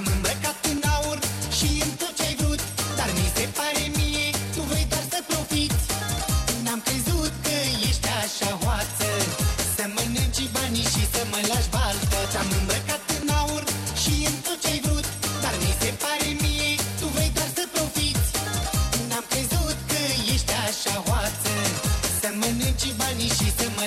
Te-am îmbrăcat în aur și în tot ce ai vrut Dar mi se pare mie, tu vrei doar să profit? N-am crezut că ești așa hoață Să mănânci banii și să mă lași baltă Te-am îmbrăcat în aur și în tot ce ai vrut Dar mi se pare mie, tu vrei doar să profit? N-am crezut că ești așa hoață Să mănânci banii și să mă